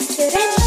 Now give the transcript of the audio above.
Master